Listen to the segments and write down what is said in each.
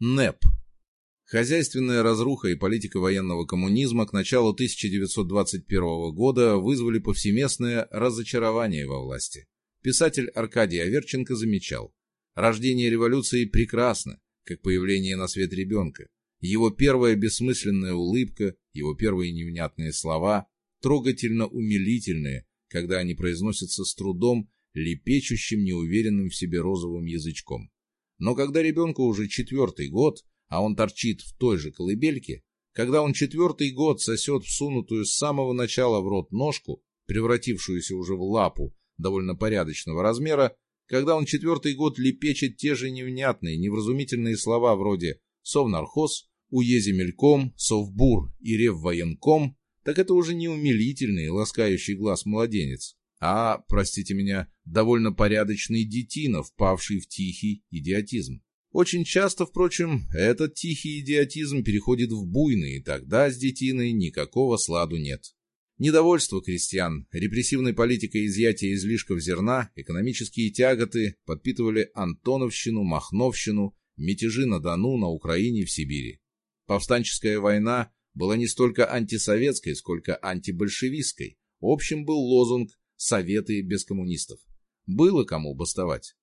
НЭП. Хозяйственная разруха и политика военного коммунизма к началу 1921 года вызвали повсеместное разочарование во власти. Писатель Аркадий Аверченко замечал, рождение революции прекрасно, как появление на свет ребенка. Его первая бессмысленная улыбка, его первые невнятные слова, трогательно умилительные, когда они произносятся с трудом, лепечущим неуверенным в себе розовым язычком. Но когда ребенку уже четвертый год, а он торчит в той же колыбельке, когда он четвертый год сосет всунутую с самого начала в рот ножку, превратившуюся уже в лапу довольно порядочного размера, когда он четвертый год лепечет те же невнятные, невразумительные слова вроде «совнархоз», «уеземельком», «совбур» и «реввоенком», так это уже не умилительный, ласкающий глаз младенец, а, простите меня, довольно порядочный детина, впавший в тихий идиотизм. Очень часто, впрочем, этот тихий идиотизм переходит в буйный, и тогда с детиной никакого сладу нет. Недовольство крестьян, репрессивной политикой изъятия излишков зерна, экономические тяготы подпитывали Антоновщину, Махновщину, мятежи на Дону, на Украине, в Сибири. Повстанческая война была не столько антисоветской, сколько антибольшевистской. Общим был лозунг «Советы без коммунистов». Было кому бастовать.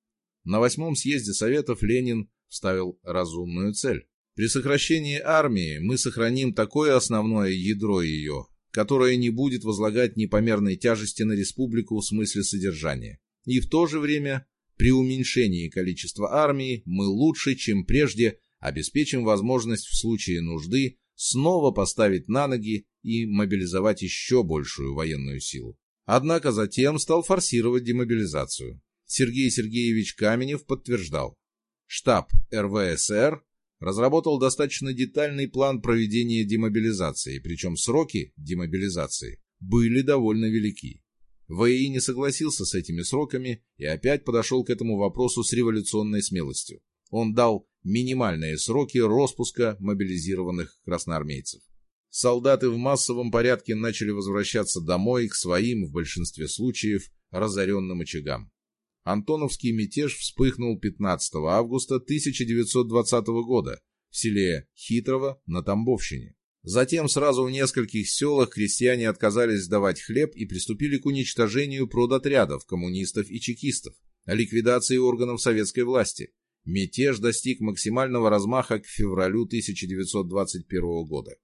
На восьмом съезде Советов Ленин ставил разумную цель. При сокращении армии мы сохраним такое основное ядро ее, которое не будет возлагать непомерной тяжести на республику в смысле содержания. И в то же время, при уменьшении количества армии, мы лучше, чем прежде, обеспечим возможность в случае нужды снова поставить на ноги и мобилизовать еще большую военную силу. Однако затем стал форсировать демобилизацию. Сергей Сергеевич Каменев подтверждал, штаб РВСР разработал достаточно детальный план проведения демобилизации, причем сроки демобилизации были довольно велики. ВИИ не согласился с этими сроками и опять подошел к этому вопросу с революционной смелостью. Он дал минимальные сроки распуска мобилизированных красноармейцев. Солдаты в массовом порядке начали возвращаться домой к своим, в большинстве случаев, разоренным очагам. Антоновский мятеж вспыхнул 15 августа 1920 года в селе Хитрово на Тамбовщине. Затем сразу в нескольких селах крестьяне отказались сдавать хлеб и приступили к уничтожению продотрядов коммунистов и чекистов, ликвидации органов советской власти. Мятеж достиг максимального размаха к февралю 1921 года.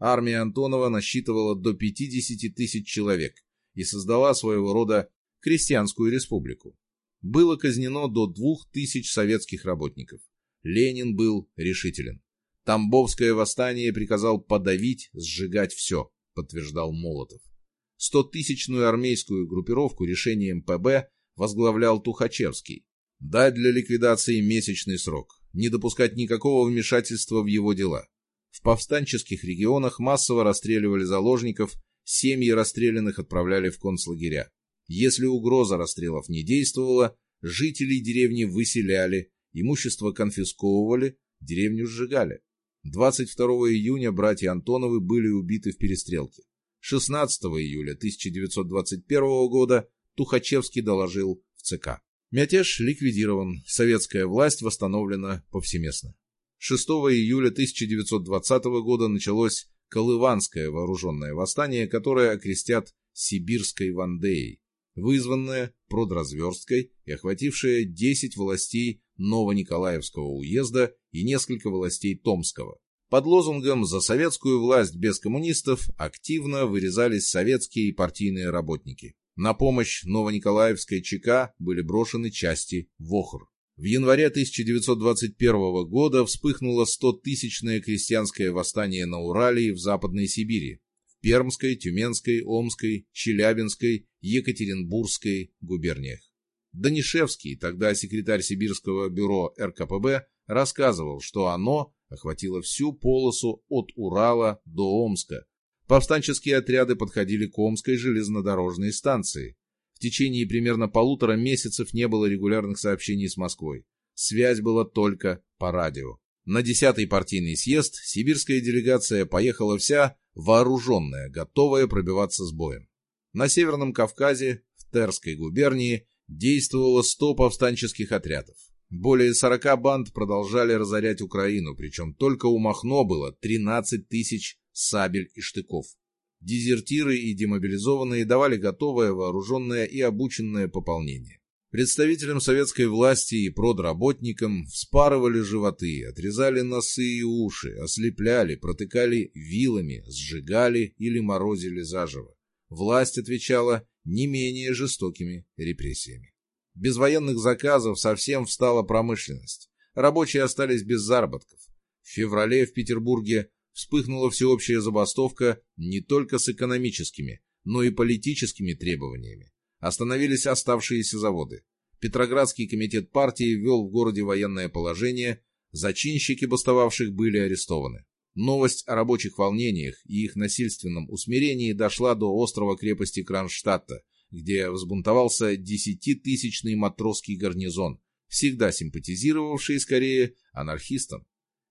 Армия Антонова насчитывала до 50 тысяч человек и создала своего рода крестьянскую республику было казнено до двух тысяч советских работников. Ленин был решителен. Тамбовское восстание приказал подавить, сжигать все, подтверждал Молотов. Стотысячную армейскую группировку решением ПБ возглавлял Тухачевский. Дать для ликвидации месячный срок, не допускать никакого вмешательства в его дела. В повстанческих регионах массово расстреливали заложников, семьи расстрелянных отправляли в концлагеря. Если угроза расстрелов не действовала, жителей деревни выселяли, имущество конфисковывали, деревню сжигали. 22 июня братья Антоновы были убиты в перестрелке. 16 июля 1921 года Тухачевский доложил в ЦК. Мятеж ликвидирован, советская власть восстановлена повсеместно. 6 июля 1920 года началось Колыванское вооруженное восстание, которое окрестят Сибирской Вандеей вызванная продразверсткой и охватившая 10 властей Новониколаевского уезда и несколько властей Томского. Под лозунгом «За советскую власть без коммунистов» активно вырезались советские и партийные работники. На помощь Новониколаевской ЧК были брошены части ВОХР. В январе 1921 года вспыхнуло 100-тысячное крестьянское восстание на Урале и в Западной Сибири. Пермской, Тюменской, Омской, Челябинской, Екатеринбургской губерниях. Данишевский, тогда секретарь Сибирского бюро РКПБ, рассказывал, что оно охватило всю полосу от Урала до Омска. Повстанческие отряды подходили к Омской железнодорожной станции. В течение примерно полутора месяцев не было регулярных сообщений с Москвой. Связь была только по радио. На 10-й партийный съезд сибирская делегация поехала вся вооруженная, готовая пробиваться с боем. На Северном Кавказе, в Терской губернии, действовало 100 повстанческих отрядов. Более 40 банд продолжали разорять Украину, причем только у Махно было 13 тысяч сабель и штыков. Дезертиры и демобилизованные давали готовое, вооруженное и обученное пополнение. Представителям советской власти и продработникам вспарывали животы, отрезали носы и уши, ослепляли, протыкали вилами, сжигали или морозили заживо. Власть отвечала не менее жестокими репрессиями. Без военных заказов совсем встала промышленность. Рабочие остались без заработков. В феврале в Петербурге вспыхнула всеобщая забастовка не только с экономическими, но и политическими требованиями остановились оставшиеся заводы. Петроградский комитет партии ввел в городе военное положение, зачинщики бастовавших были арестованы. Новость о рабочих волнениях и их насильственном усмирении дошла до острова крепости Кронштадта, где взбунтовался десятитысячный матросский гарнизон, всегда симпатизировавший скорее анархистам.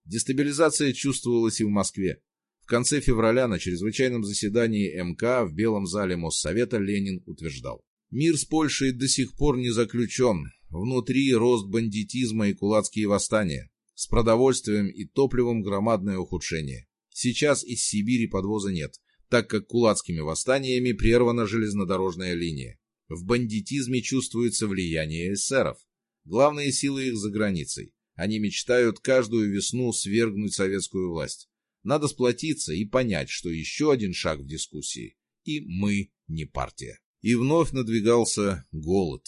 Дестабилизация чувствовалась и в Москве. В конце февраля на чрезвычайном заседании МК в Белом зале Моссовета Ленин утверждал. Мир с Польшей до сих пор не заключен. Внутри рост бандитизма и кулацкие восстания. С продовольствием и топливом громадное ухудшение. Сейчас из Сибири подвоза нет, так как кулацкими восстаниями прервана железнодорожная линия. В бандитизме чувствуется влияние эсеров. Главные силы их за границей. Они мечтают каждую весну свергнуть советскую власть. Надо сплотиться и понять, что еще один шаг в дискуссии. И мы не партия. И вновь надвигался голод.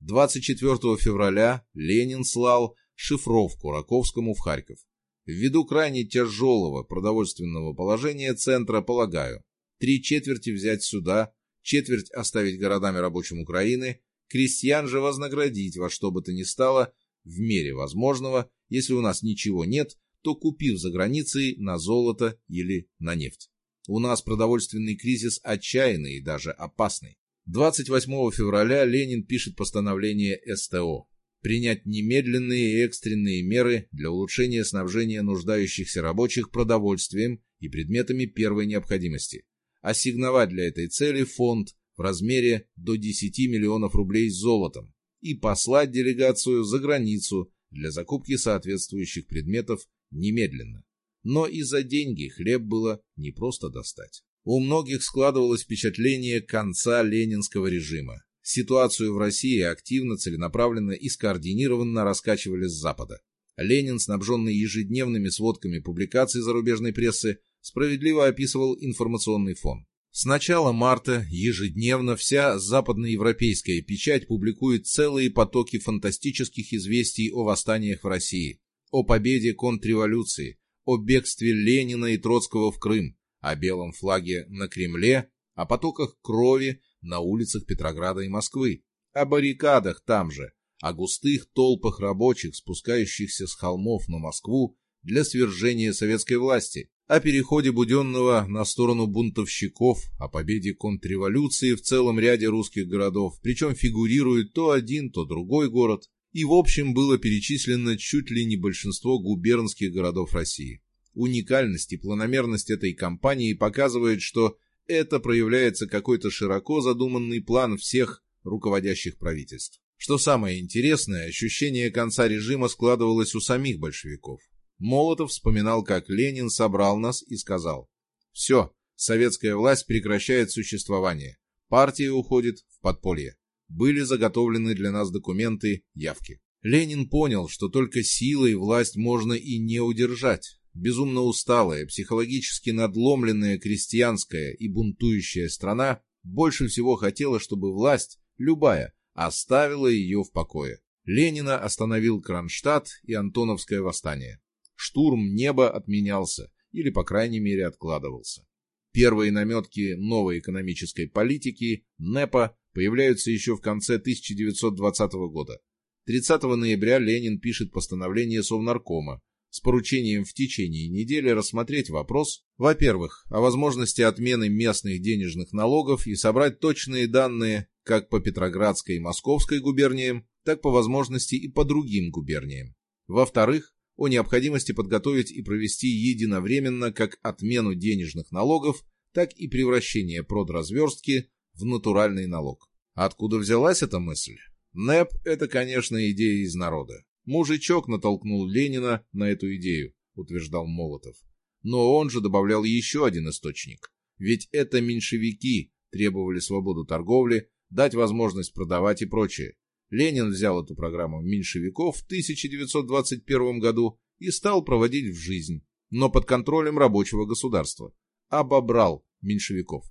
24 февраля Ленин слал шифровку Раковскому в Харьков. Ввиду крайне тяжелого продовольственного положения центра, полагаю, три четверти взять сюда, четверть оставить городами рабочим Украины, крестьян же вознаградить во что бы то ни стало, в мере возможного, если у нас ничего нет, то купив за границей на золото или на нефть. У нас продовольственный кризис отчаянный и даже опасный. 28 февраля Ленин пишет постановление СТО принять немедленные и экстренные меры для улучшения снабжения нуждающихся рабочих продовольствием и предметами первой необходимости, ассигновать для этой цели фонд в размере до 10 миллионов рублей с золотом и послать делегацию за границу для закупки соответствующих предметов немедленно. Но и за деньги хлеб было не просто достать. У многих складывалось впечатление конца ленинского режима. Ситуацию в России активно, целенаправленно и скоординированно раскачивали с Запада. Ленин, снабженный ежедневными сводками публикаций зарубежной прессы, справедливо описывал информационный фон. С начала марта ежедневно вся западноевропейская печать публикует целые потоки фантастических известий о восстаниях в России, о победе контрреволюции, о бегстве Ленина и Троцкого в Крым, о белом флаге на Кремле, о потоках крови на улицах Петрограда и Москвы, о баррикадах там же, о густых толпах рабочих, спускающихся с холмов на Москву для свержения советской власти, о переходе Буденного на сторону бунтовщиков, о победе контрреволюции в целом ряде русских городов, причем фигурирует то один, то другой город, и в общем было перечислено чуть ли не большинство губернских городов России. Уникальность и планомерность этой кампании показывает, что это проявляется какой-то широко задуманный план всех руководящих правительств. Что самое интересное, ощущение конца режима складывалось у самих большевиков. Молотов вспоминал, как Ленин собрал нас и сказал «Все, советская власть прекращает существование, партия уходит в подполье. Были заготовлены для нас документы, явки». Ленин понял, что только силой власть можно и не удержать, безумно усталая, психологически надломленная крестьянская и бунтующая страна больше всего хотела, чтобы власть, любая, оставила ее в покое. Ленина остановил Кронштадт и Антоновское восстание. Штурм неба отменялся, или, по крайней мере, откладывался. Первые наметки новой экономической политики, НЭПа, появляются еще в конце 1920 года. 30 ноября Ленин пишет постановление Совнаркома, с поручением в течение недели рассмотреть вопрос, во-первых, о возможности отмены местных денежных налогов и собрать точные данные как по Петроградской и Московской губерниям, так по возможности и по другим губерниям. Во-вторых, о необходимости подготовить и провести единовременно как отмену денежных налогов, так и превращение продразверстки в натуральный налог. Откуда взялась эта мысль? НЭП – это, конечно, идея из народа. Мужичок натолкнул Ленина на эту идею, утверждал Молотов. Но он же добавлял еще один источник. Ведь это меньшевики требовали свободу торговли, дать возможность продавать и прочее. Ленин взял эту программу меньшевиков в 1921 году и стал проводить в жизнь, но под контролем рабочего государства. Обобрал меньшевиков.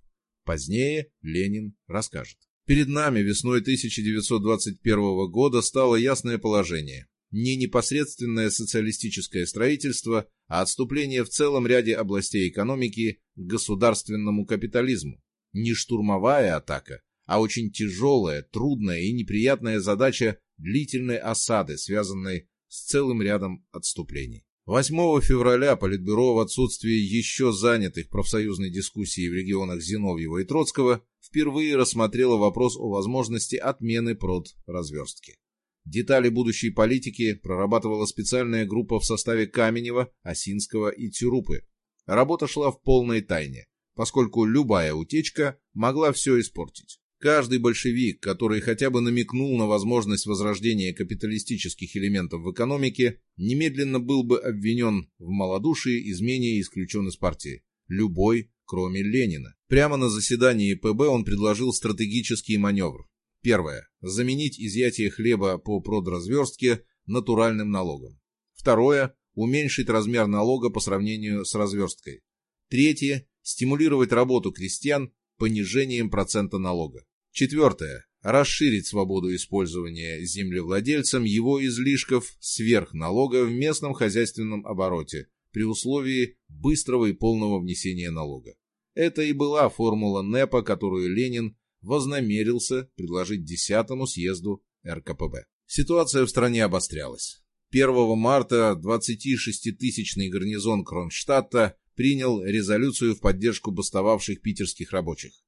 Позднее Ленин расскажет. Перед нами весной 1921 года стало ясное положение. Не непосредственное социалистическое строительство, а отступление в целом ряде областей экономики к государственному капитализму. Не штурмовая атака, а очень тяжелая, трудная и неприятная задача длительной осады, связанной с целым рядом отступлений. 8 февраля Политбюро в отсутствии еще занятых профсоюзной дискуссией в регионах Зиновьева и Троцкого впервые рассмотрело вопрос о возможности отмены продразверстки. Детали будущей политики прорабатывала специальная группа в составе Каменева, Осинского и Тюрупы. Работа шла в полной тайне, поскольку любая утечка могла все испортить. Каждый большевик, который хотя бы намекнул на возможность возрождения капиталистических элементов в экономике, немедленно был бы обвинен в малодушии, измене и исключен из партии. Любой, кроме Ленина. Прямо на заседании ПБ он предложил стратегический маневр. Первое. Заменить изъятие хлеба по продразверстке натуральным налогом. Второе. Уменьшить размер налога по сравнению с разверсткой. Третье. Стимулировать работу крестьян понижением процента налога. Четвертое. Расширить свободу использования землевладельцам его излишков сверх налога в местном хозяйственном обороте при условии быстрого и полного внесения налога. Это и была формула НЭПа, которую Ленин вознамерился предложить 10 съезду РКПБ. Ситуация в стране обострялась. 1 марта 26-тысячный гарнизон Кронштадта принял резолюцию в поддержку бастовавших питерских рабочих.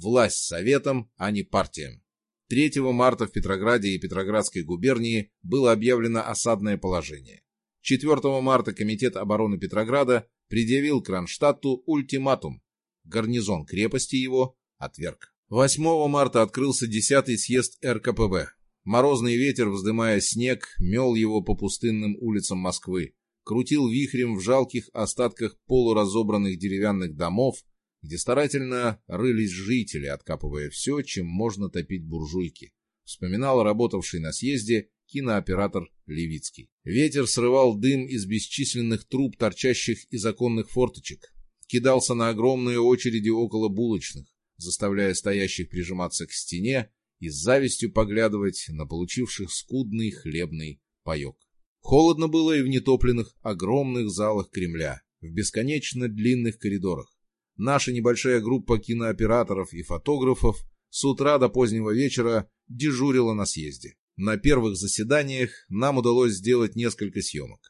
Власть советом, а не партиям. 3 марта в Петрограде и Петроградской губернии было объявлено осадное положение. 4 марта Комитет обороны Петрограда предъявил Кронштадту ультиматум. Гарнизон крепости его отверг. 8 марта открылся 10-й съезд РКПБ. Морозный ветер, вздымая снег, мел его по пустынным улицам Москвы, крутил вихрем в жалких остатках полуразобранных деревянных домов, где старательно рылись жители, откапывая все, чем можно топить буржуйки. Вспоминал работавший на съезде кинооператор Левицкий. Ветер срывал дым из бесчисленных труб, торчащих из оконных форточек. Кидался на огромные очереди около булочных, заставляя стоящих прижиматься к стене и с завистью поглядывать на получивших скудный хлебный паек. Холодно было и в нетопленных огромных залах Кремля, в бесконечно длинных коридорах. Наша небольшая группа кинооператоров и фотографов с утра до позднего вечера дежурила на съезде. На первых заседаниях нам удалось сделать несколько съемок.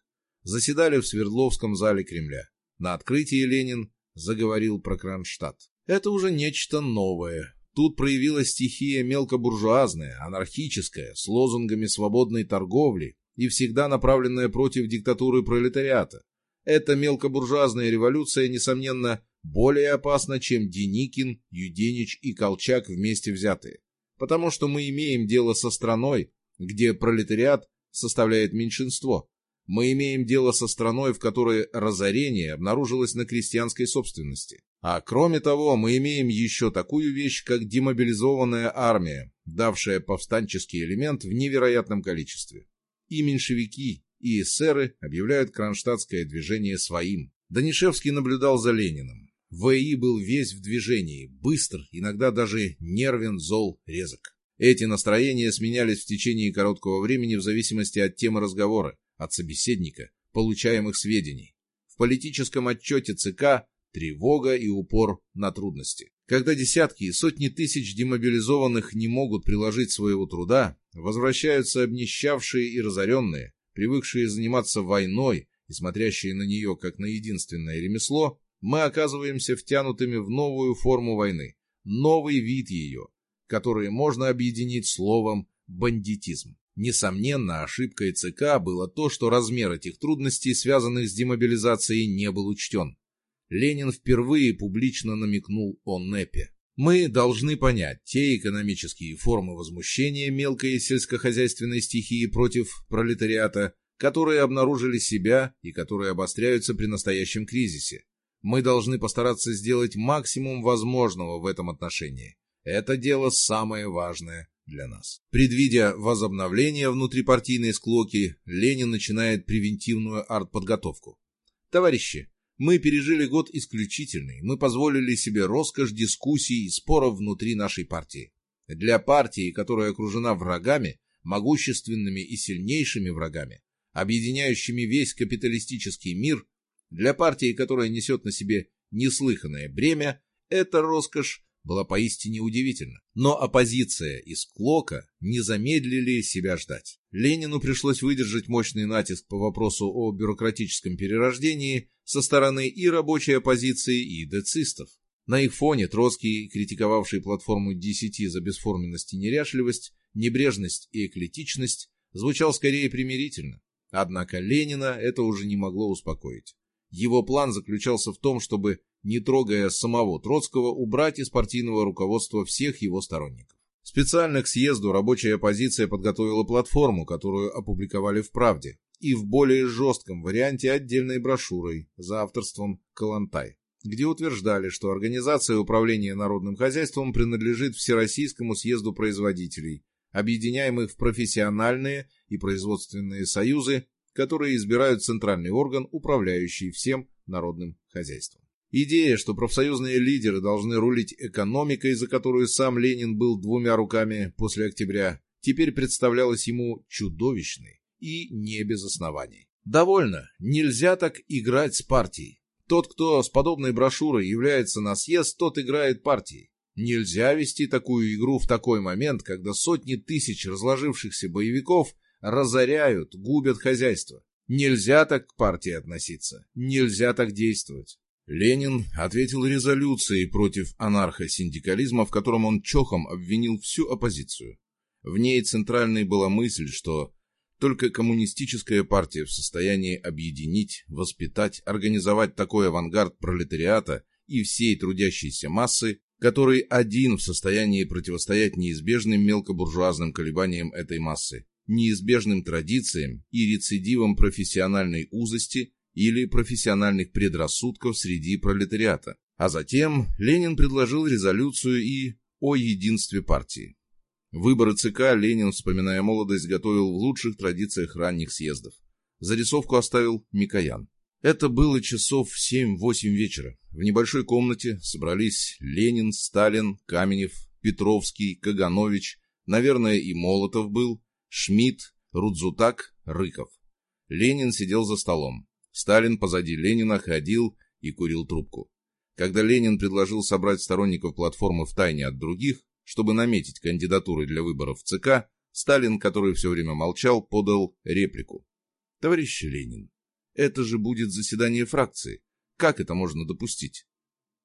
Заседали в Свердловском зале Кремля. На открытии Ленин заговорил про Кронштадт. Это уже нечто новое. Тут проявилась стихия мелкобуржуазная, анархическая, с лозунгами свободной торговли и всегда направленная против диктатуры пролетариата. Эта мелкобуржуазная революция, несомненно, более опасна, чем Деникин, Юденич и Колчак вместе взятые. Потому что мы имеем дело со страной, где пролетариат составляет меньшинство. Мы имеем дело со страной, в которой разорение обнаружилось на крестьянской собственности. А кроме того, мы имеем еще такую вещь, как демобилизованная армия, давшая повстанческий элемент в невероятном количестве. И меньшевики, и эсеры объявляют кронштадтское движение своим. Данишевский наблюдал за Лениным. ВИ был весь в движении, быстр, иногда даже нервен, зол, резок. Эти настроения сменялись в течение короткого времени в зависимости от темы разговора, от собеседника, получаемых сведений. В политическом отчете ЦК тревога и упор на трудности. Когда десятки и сотни тысяч демобилизованных не могут приложить своего труда, возвращаются обнищавшие и разоренные, привыкшие заниматься войной и смотрящие на нее как на единственное ремесло, мы оказываемся втянутыми в новую форму войны, новый вид ее, который можно объединить словом «бандитизм». Несомненно, ошибкой ЦК было то, что размер этих трудностей, связанных с демобилизацией, не был учтен. Ленин впервые публично намекнул о НЭПе. Мы должны понять те экономические формы возмущения мелкой сельскохозяйственной стихии против пролетариата, которые обнаружили себя и которые обостряются при настоящем кризисе. Мы должны постараться сделать максимум возможного в этом отношении. Это дело самое важное для нас. Предвидя возобновление внутрипартийной склоки, Ленин начинает превентивную артподготовку. Товарищи, мы пережили год исключительный, мы позволили себе роскошь дискуссий и споров внутри нашей партии. Для партии, которая окружена врагами, могущественными и сильнейшими врагами, объединяющими весь капиталистический мир, для партии, которая несет на себе неслыханное бремя, эта роскошь была поистине удивительна. Но оппозиция и склока не замедлили себя ждать. Ленину пришлось выдержать мощный натиск по вопросу о бюрократическом перерождении со стороны и рабочей оппозиции, и децистов. На их фоне Троцкий, критиковавший платформу 10 за бесформенность и неряшливость, небрежность и эклетичность, звучал скорее примирительно. Однако Ленина это уже не могло успокоить. Его план заключался в том, чтобы, не трогая самого Троцкого, убрать из партийного руководства всех его сторонников. Специально к съезду рабочая оппозиция подготовила платформу, которую опубликовали в «Правде», и в более жестком варианте отдельной брошюрой за авторством Калантай, где утверждали, что организация управления народным хозяйством принадлежит Всероссийскому съезду производителей, объединяемых в профессиональные и производственные союзы которые избирают центральный орган, управляющий всем народным хозяйством. Идея, что профсоюзные лидеры должны рулить экономикой, за которую сам Ленин был двумя руками после октября, теперь представлялась ему чудовищной и не без оснований. Довольно, нельзя так играть с партией. Тот, кто с подобной брошюрой является на съезд, тот играет партией. Нельзя вести такую игру в такой момент, когда сотни тысяч разложившихся боевиков – разоряют, губят хозяйство. Нельзя так к партии относиться, нельзя так действовать. Ленин ответил резолюцией против анархосиндикализма, в котором он чохом обвинил всю оппозицию. В ней центральной была мысль, что только коммунистическая партия в состоянии объединить, воспитать, организовать такой авангард пролетариата и всей трудящейся массы, который один в состоянии противостоять неизбежным мелкобуржуазным колебаниям этой массы, неизбежным традициям и рецидивам профессиональной узости или профессиональных предрассудков среди пролетариата. А затем Ленин предложил резолюцию и о единстве партии. Выборы ЦК Ленин, вспоминая молодость, готовил в лучших традициях ранних съездов. Зарисовку оставил Микоян. Это было часов в 7-8 вечера. В небольшой комнате собрались Ленин, Сталин, Каменев, Петровский, Каганович, наверное, и Молотов был, Шмидт, Рудзутак, Рыков. Ленин сидел за столом. Сталин позади Ленина ходил и курил трубку. Когда Ленин предложил собрать сторонников платформы в тайне от других, чтобы наметить кандидатуры для выборов в ЦК, Сталин, который все время молчал, подал реплику. «Товарищ Ленин, это же будет заседание фракции. Как это можно допустить?»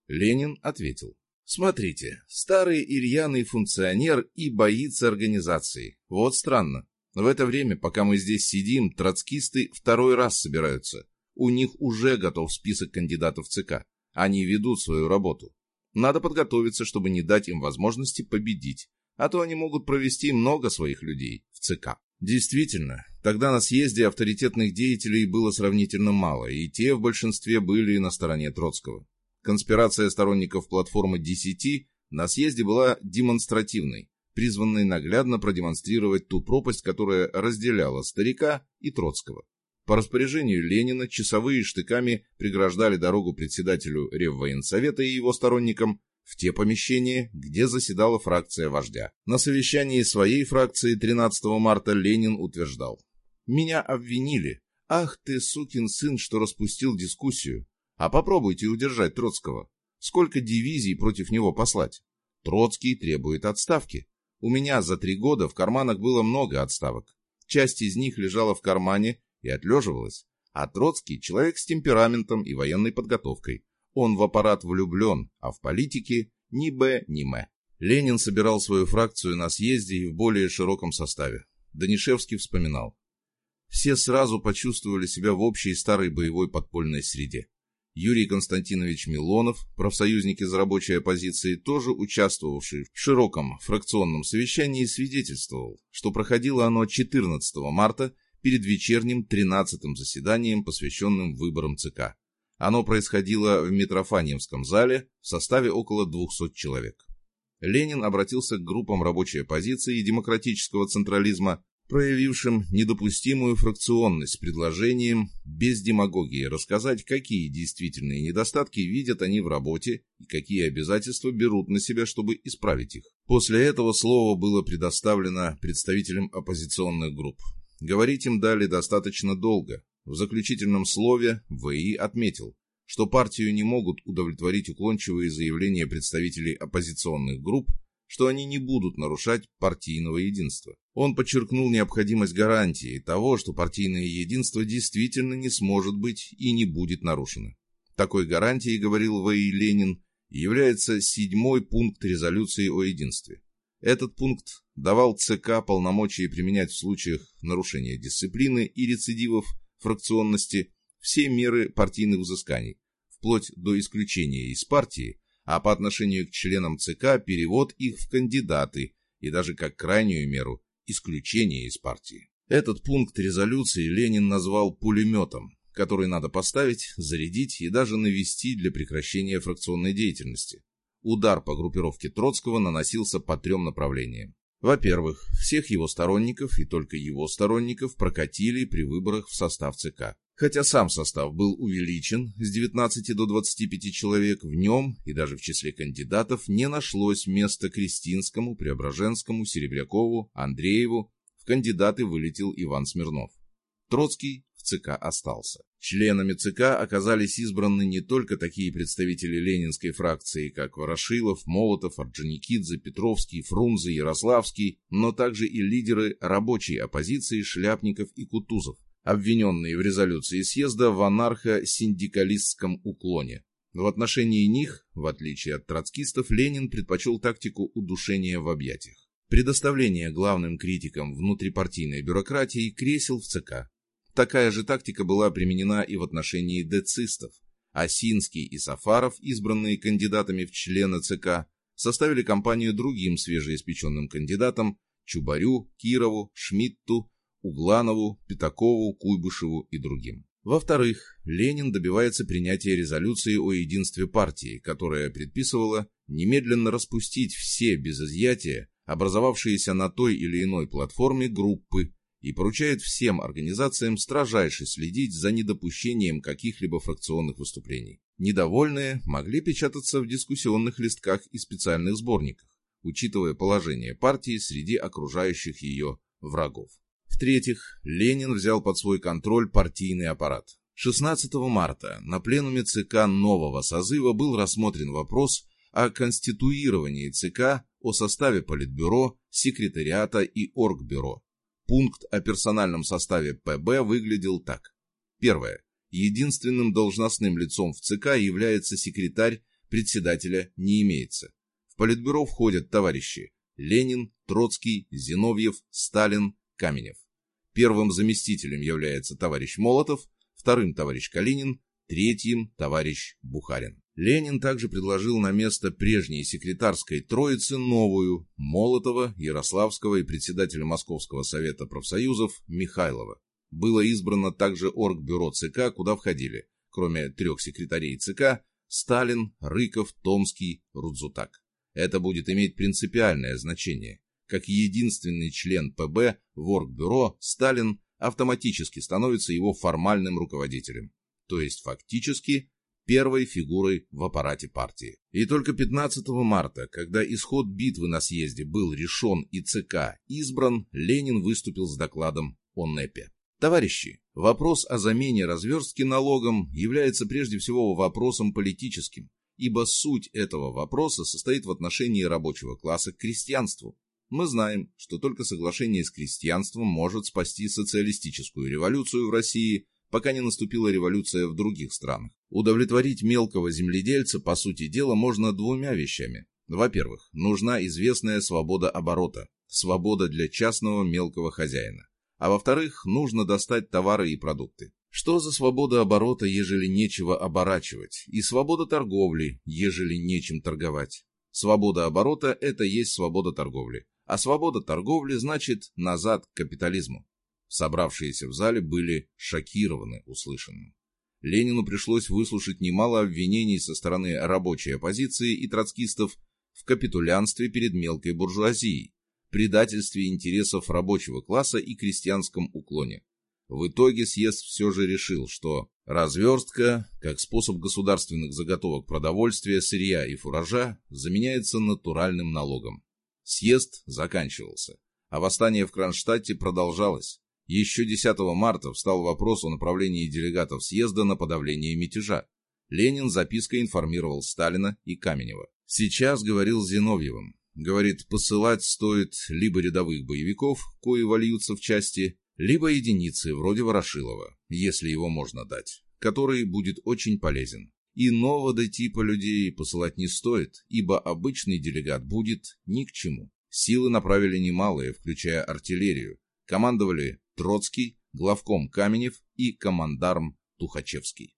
Ленин ответил. Смотрите, старый ирьяный функционер и боится организации. Вот странно. В это время, пока мы здесь сидим, троцкисты второй раз собираются. У них уже готов список кандидатов в ЦК. Они ведут свою работу. Надо подготовиться, чтобы не дать им возможности победить. А то они могут провести много своих людей в ЦК. Действительно, тогда на съезде авторитетных деятелей было сравнительно мало, и те в большинстве были на стороне Троцкого. Конспирация сторонников платформы 10 на съезде была демонстративной, призванной наглядно продемонстрировать ту пропасть, которая разделяла старика и Троцкого. По распоряжению Ленина часовые штыками преграждали дорогу председателю Реввоенсовета и его сторонникам в те помещения, где заседала фракция вождя. На совещании своей фракции 13 марта Ленин утверждал «Меня обвинили. Ах ты, сукин сын, что распустил дискуссию. А попробуйте удержать Троцкого. Сколько дивизий против него послать? Троцкий требует отставки. У меня за три года в карманах было много отставок. Часть из них лежала в кармане и отлеживалась. А Троцкий – человек с темпераментом и военной подготовкой. Он в аппарат влюблен, а в политике ни Б, ни М. Ленин собирал свою фракцию на съезде и в более широком составе. Данишевский вспоминал. Все сразу почувствовали себя в общей старой боевой подпольной среде. Юрий Константинович Милонов, профсоюзник из рабочей оппозиции, тоже участвовавший в широком фракционном совещании, свидетельствовал, что проходило оно 14 марта перед вечерним 13-м заседанием, посвященным выборам ЦК. Оно происходило в Митрофаньевском зале в составе около 200 человек. Ленин обратился к группам рабочей оппозиции и демократического централизма проявившим недопустимую фракционность предложением без демагогии рассказать, какие действительные недостатки видят они в работе и какие обязательства берут на себя, чтобы исправить их. После этого слово было предоставлено представителям оппозиционных групп. Говорить им дали достаточно долго. В заключительном слове ВИ отметил, что партию не могут удовлетворить уклончивые заявления представителей оппозиционных групп что они не будут нарушать партийного единства. Он подчеркнул необходимость гарантии того, что партийное единство действительно не сможет быть и не будет нарушено. Такой гарантией, говорил В.И. Ленин, является седьмой пункт резолюции о единстве. Этот пункт давал ЦК полномочия применять в случаях нарушения дисциплины и рецидивов фракционности все меры партийных взысканий, вплоть до исключения из партии а по отношению к членам ЦК перевод их в кандидаты и даже как крайнюю меру исключение из партии. Этот пункт резолюции Ленин назвал пулеметом, который надо поставить, зарядить и даже навести для прекращения фракционной деятельности. Удар по группировке Троцкого наносился по трем направлениям. Во-первых, всех его сторонников и только его сторонников прокатили при выборах в состав ЦК. Хотя сам состав был увеличен с 19 до 25 человек, в нем и даже в числе кандидатов не нашлось места Кристинскому, Преображенскому, Серебрякову, Андрееву. В кандидаты вылетел Иван Смирнов. Троцкий в ЦК остался. Членами ЦК оказались избраны не только такие представители ленинской фракции, как Ворошилов, Молотов, Орджоникидзе, Петровский, Фрунзе, Ярославский, но также и лидеры рабочей оппозиции Шляпников и Кутузов, обвиненные в резолюции съезда в анархо-синдикалистском уклоне. В отношении них, в отличие от троцкистов, Ленин предпочел тактику удушения в объятиях. Предоставление главным критикам внутрипартийной бюрократии кресел в ЦК. Такая же тактика была применена и в отношении децистов. Осинский и Сафаров, избранные кандидатами в члены ЦК, составили компанию другим свежеиспеченным кандидатам Чубарю, Кирову, Шмидту, Угланову, Пятакову, Куйбышеву и другим. Во-вторых, Ленин добивается принятия резолюции о единстве партии, которая предписывала немедленно распустить все без изъятия образовавшиеся на той или иной платформе группы и поручает всем организациям строжайше следить за недопущением каких-либо фракционных выступлений. Недовольные могли печататься в дискуссионных листках и специальных сборниках, учитывая положение партии среди окружающих ее врагов. В-третьих, Ленин взял под свой контроль партийный аппарат. 16 марта на пленуме ЦК нового созыва был рассмотрен вопрос о конституировании ЦК, о составе Политбюро, секретариата и Оргбюро. Пункт о персональном составе ПБ выглядел так. Первое. Единственным должностным лицом в ЦК является секретарь, председателя не имеется. В Политбюро входят товарищи Ленин, Троцкий, Зиновьев, Сталин, Каменев. Первым заместителем является товарищ Молотов, вторым товарищ Калинин, третьим товарищ Бухарин. Ленин также предложил на место прежней секретарской троицы новую Молотова, Ярославского и председателя Московского совета профсоюзов Михайлова. Было избрано также оргбюро ЦК, куда входили, кроме трех секретарей ЦК, Сталин, Рыков, Томский, Рудзутак. Это будет иметь принципиальное значение. Как единственный член ПБ в Оргбюро, Сталин автоматически становится его формальным руководителем, то есть фактически первой фигурой в аппарате партии. И только 15 марта, когда исход битвы на съезде был решен и ЦК избран, Ленин выступил с докладом о НЭПе. Товарищи, вопрос о замене разверстки налогом является прежде всего вопросом политическим, ибо суть этого вопроса состоит в отношении рабочего класса к крестьянству. Мы знаем, что только соглашение с крестьянством может спасти социалистическую революцию в России, пока не наступила революция в других странах. Удовлетворить мелкого земледельца, по сути дела, можно двумя вещами. Во-первых, нужна известная свобода оборота, свобода для частного мелкого хозяина. А во-вторых, нужно достать товары и продукты. Что за свобода оборота, ежели нечего оборачивать, и свобода торговли, ежели нечем торговать? Свобода оборота – это есть свобода торговли, а свобода торговли значит назад к капитализму. Собравшиеся в зале были шокированы услышанным. Ленину пришлось выслушать немало обвинений со стороны рабочей оппозиции и троцкистов в капитулянстве перед мелкой буржуазией, предательстве интересов рабочего класса и крестьянском уклоне. В итоге съезд все же решил, что разверстка, как способ государственных заготовок продовольствия, сырья и фуража, заменяется натуральным налогом. Съезд заканчивался, а восстание в Кронштадте продолжалось. Еще 10 марта встал вопрос о направлении делегатов съезда на подавление мятежа. Ленин запиской информировал Сталина и Каменева. Сейчас говорил Зиновьевым. Говорит, посылать стоит либо рядовых боевиков, кои вольются в части, либо единицы, вроде Ворошилова, если его можно дать, который будет очень полезен. Иного до типа людей посылать не стоит, ибо обычный делегат будет ни к чему. Силы направили немалые, включая артиллерию. Командовали Троцкий, главком Каменев и командарм Тухачевский.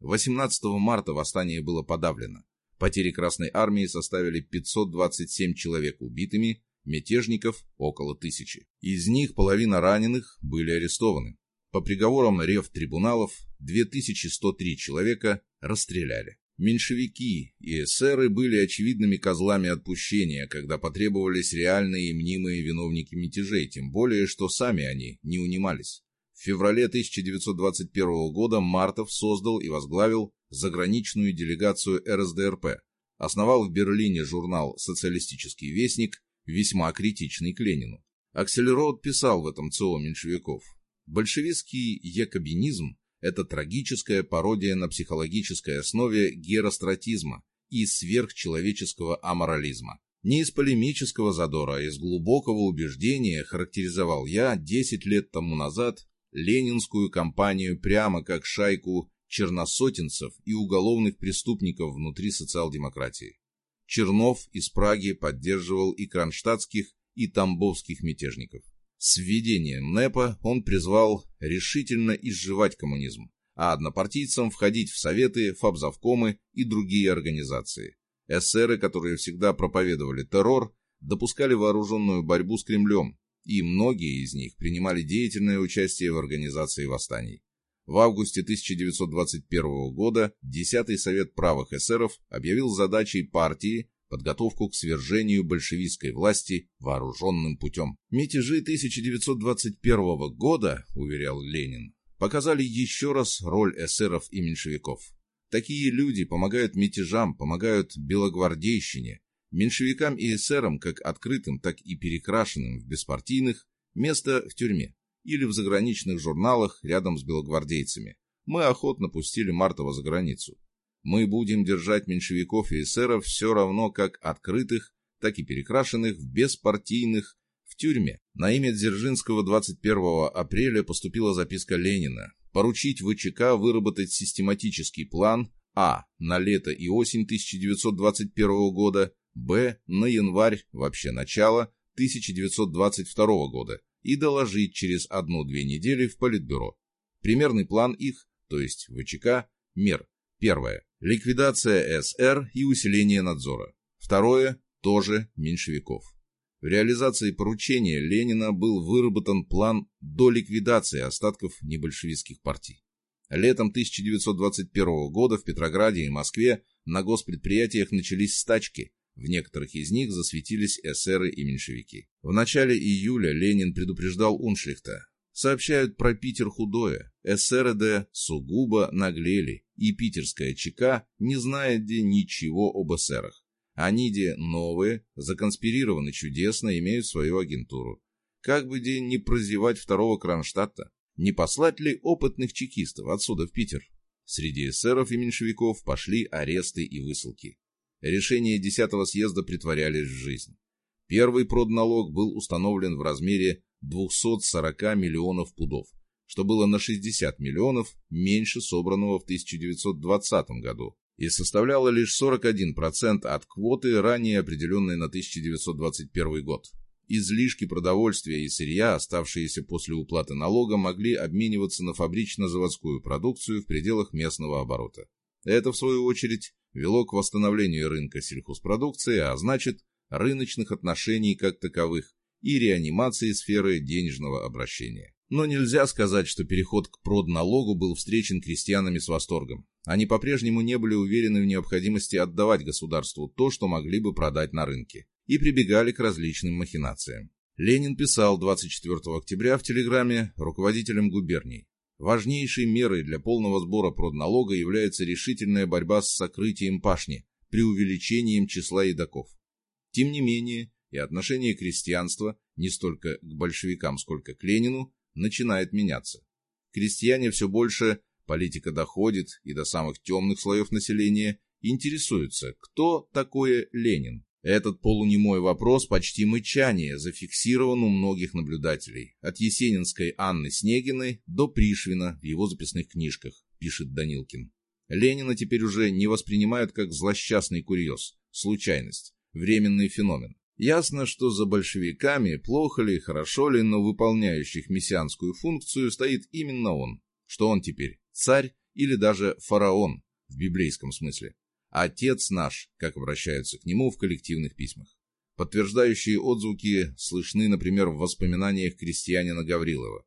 18 марта восстание было подавлено. Потери Красной Армии составили 527 человек убитыми, мятежников около тысячи. Из них половина раненых были арестованы. По приговорам рев-трибуналов 2103 человека расстреляли. Меньшевики и эсеры были очевидными козлами отпущения, когда потребовались реальные и мнимые виновники мятежей, тем более, что сами они не унимались. В феврале 1921 года Мартов создал и возглавил заграничную делегацию РСДРП, основал в Берлине журнал «Социалистический вестник», весьма критичный к Ленину. Акселерод писал в этом ЦО меньшевиков. Большевистский якобинизм – это трагическая пародия на психологической основе геростратизма и сверхчеловеческого аморализма. Не из полемического задора, а из глубокого убеждения характеризовал я 10 лет тому назад ленинскую кампанию прямо как шайку черносотенцев и уголовных преступников внутри социал-демократии. Чернов из Праги поддерживал и кронштадтских, и тамбовских мятежников. С введением НЭПа он призвал решительно изживать коммунизм, а однопартийцам входить в советы, фабзавкомы и другие организации. Эсеры, которые всегда проповедовали террор, допускали вооруженную борьбу с Кремлем, и многие из них принимали деятельное участие в организации восстаний. В августе 1921 года 10-й Совет правых эсеров объявил задачей партии подготовку к свержению большевистской власти вооруженным путем. Мятежи 1921 года, уверял Ленин, показали еще раз роль эсеров и меньшевиков. Такие люди помогают мятежам, помогают белогвардейщине, меньшевикам и эсерам, как открытым, так и перекрашенным в беспартийных, место в тюрьме или в заграничных журналах рядом с белогвардейцами. Мы охотно пустили Мартова за границу. Мы будем держать меньшевиков и эсеров все равно как открытых, так и перекрашенных беспартийных в тюрьме. На имя Дзержинского 21 апреля поступила записка Ленина поручить ВЧК выработать систематический план А. на лето и осень 1921 года, Б. на январь, вообще начало 1922 года и доложить через одну-две недели в Политбюро. Примерный план их, то есть ВЧК, мер. Первое. Ликвидация СР и усиление надзора. Второе. Тоже меньшевиков. В реализации поручения Ленина был выработан план до ликвидации остатков небольшевистских партий. Летом 1921 года в Петрограде и Москве на госпредприятиях начались стачки, в некоторых из них засветились эсеры и меньшевики. В начале июля Ленин предупреждал Уншлихта. Сообщают про Питер худое. СРД сугубо наглели, и питерская ЧК не знает где ничего об эсерах. Они где новые, законспирированы чудесно, имеют свою агентуру. Как бы где не прозевать второго Кронштадта? Не послать ли опытных чекистов отсюда в Питер? Среди эсеров и меньшевиков пошли аресты и высылки. Решения 10-го съезда притворялись в жизнь. Первый продналог был установлен в размере 240 миллионов пудов, что было на 60 миллионов меньше собранного в 1920 году и составляло лишь 41% от квоты, ранее определенной на 1921 год. Излишки продовольствия и сырья, оставшиеся после уплаты налога, могли обмениваться на фабрично-заводскую продукцию в пределах местного оборота. Это, в свою очередь, вело к восстановлению рынка сельхозпродукции, а значит, рыночных отношений как таковых и реанимации сферы денежного обращения. Но нельзя сказать, что переход к продналогу был встречен крестьянами с восторгом. Они по-прежнему не были уверены в необходимости отдавать государству то, что могли бы продать на рынке, и прибегали к различным махинациям. Ленин писал 24 октября в телеграмме руководителям губерний. Важнейшей мерой для полного сбора продналога является решительная борьба с сокрытием пашни, преувеличением числа едоков. Тем не менее, и отношение крестьянства, не столько к большевикам, сколько к Ленину, начинает меняться. Крестьяне все больше, политика доходит и до самых темных слоев населения, интересуются, кто такое Ленин. Этот полунемой вопрос почти мычание зафиксирован у многих наблюдателей, от Есенинской Анны Снегиной до Пришвина в его записных книжках, пишет Данилкин. Ленина теперь уже не воспринимают как злосчастный курьез, случайность, временный феномен. Ясно, что за большевиками, плохо ли, хорошо ли, но выполняющих мессианскую функцию стоит именно он, что он теперь царь или даже фараон в библейском смысле. «Отец наш», как обращаются к нему в коллективных письмах. Подтверждающие отзвуки слышны, например, в воспоминаниях крестьянина Гаврилова.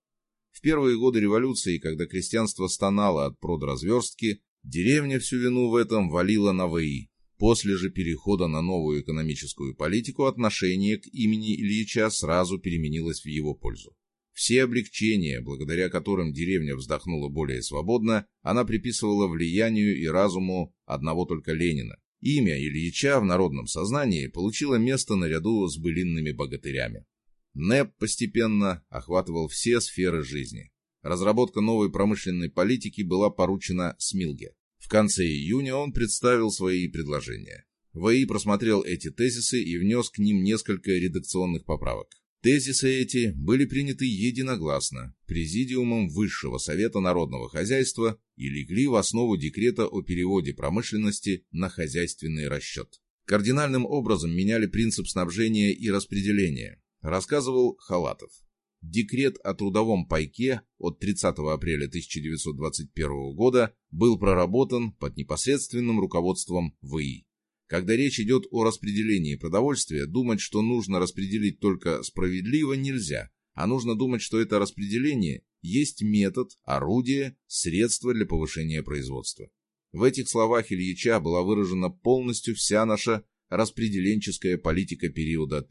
В первые годы революции, когда крестьянство стонало от продразверстки, деревня всю вину в этом валила на ВИ. После же перехода на новую экономическую политику отношение к имени Ильича сразу переменилось в его пользу. Все облегчения, благодаря которым деревня вздохнула более свободно, она приписывала влиянию и разуму одного только Ленина. Имя Ильича в народном сознании получило место наряду с былинными богатырями. НЭП постепенно охватывал все сферы жизни. Разработка новой промышленной политики была поручена Смилге. В конце июня он представил свои предложения. ВАИ просмотрел эти тезисы и внес к ним несколько редакционных поправок. Тезисы эти были приняты единогласно Президиумом Высшего Совета Народного Хозяйства и легли в основу декрета о переводе промышленности на хозяйственный расчет. Кардинальным образом меняли принцип снабжения и распределения, рассказывал Халатов. Декрет о трудовом пайке от 30 апреля 1921 года был проработан под непосредственным руководством ВИИ. Когда речь идет о распределении продовольствия, думать, что нужно распределить только справедливо, нельзя, а нужно думать, что это распределение есть метод, орудие, средство для повышения производства. В этих словах Ильича была выражена полностью вся наша распределенческая политика периода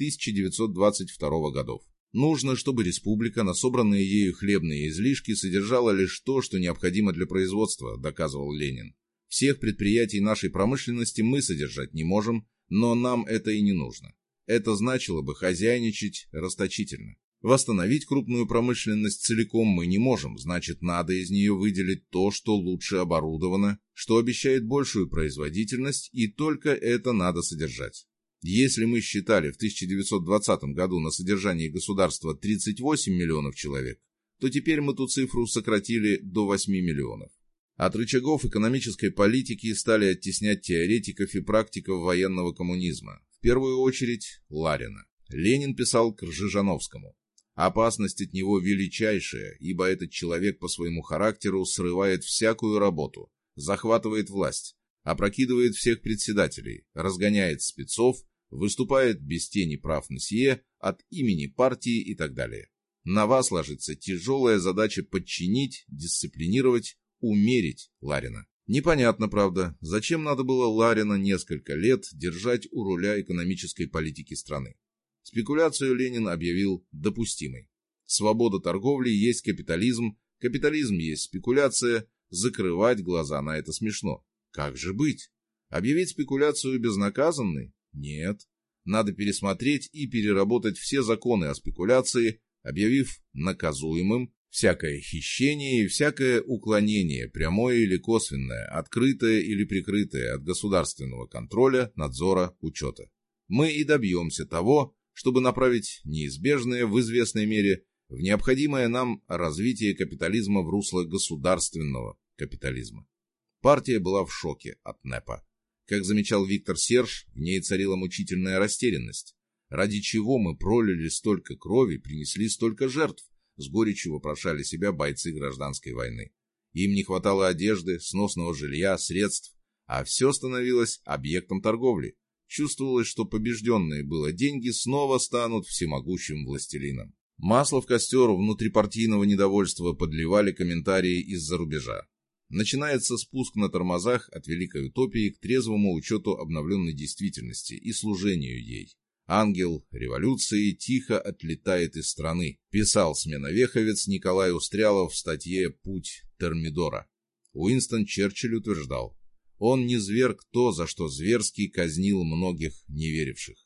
1921-1922 годов. Нужно, чтобы республика на собранные ею хлебные излишки содержала лишь то, что необходимо для производства, доказывал Ленин. Всех предприятий нашей промышленности мы содержать не можем, но нам это и не нужно. Это значило бы хозяйничать расточительно. Восстановить крупную промышленность целиком мы не можем, значит, надо из нее выделить то, что лучше оборудовано, что обещает большую производительность, и только это надо содержать. Если мы считали в 1920 году на содержании государства 38 миллионов человек, то теперь мы ту цифру сократили до 8 миллионов. От рычагов экономической политики стали оттеснять теоретиков и практиков военного коммунизма, в первую очередь Ларина. Ленин писал к Ржижановскому. Опасность от него величайшая, ибо этот человек по своему характеру срывает всякую работу, захватывает власть, опрокидывает всех председателей, разгоняет спецов, выступает без тени прав на сие от имени партии и так далее. На вас ложится тяжелая задача подчинить, дисциплинировать, умерить Ларина. Непонятно, правда, зачем надо было Ларина несколько лет держать у руля экономической политики страны. Спекуляцию Ленин объявил допустимой. Свобода торговли есть капитализм, капитализм есть спекуляция, закрывать глаза на это смешно. Как же быть? Объявить спекуляцию безнаказанной? Нет. Надо пересмотреть и переработать все законы о спекуляции, объявив наказуемым Всякое хищение и всякое уклонение, прямое или косвенное, открытое или прикрытое от государственного контроля, надзора, учета. Мы и добьемся того, чтобы направить неизбежное в известной мере в необходимое нам развитие капитализма в русло государственного капитализма. Партия была в шоке от НЭПа. Как замечал Виктор Серж, в ней царила мучительная растерянность. Ради чего мы пролили столько крови, принесли столько жертв? С горечью вопрошали себя бойцы гражданской войны. Им не хватало одежды, сносного жилья, средств, а все становилось объектом торговли. Чувствовалось, что побежденные было деньги снова станут всемогущим властелином. Масло в костер внутрипартийного недовольства подливали комментарии из-за рубежа. Начинается спуск на тормозах от великой утопии к трезвому учету обновленной действительности и служению ей. Ангел революции тихо отлетает из страны, писал сменовеховец Николай Устрялов в статье «Путь Термидора». Уинстон Черчилль утверждал, он не зверг то, за что зверски казнил многих неверивших.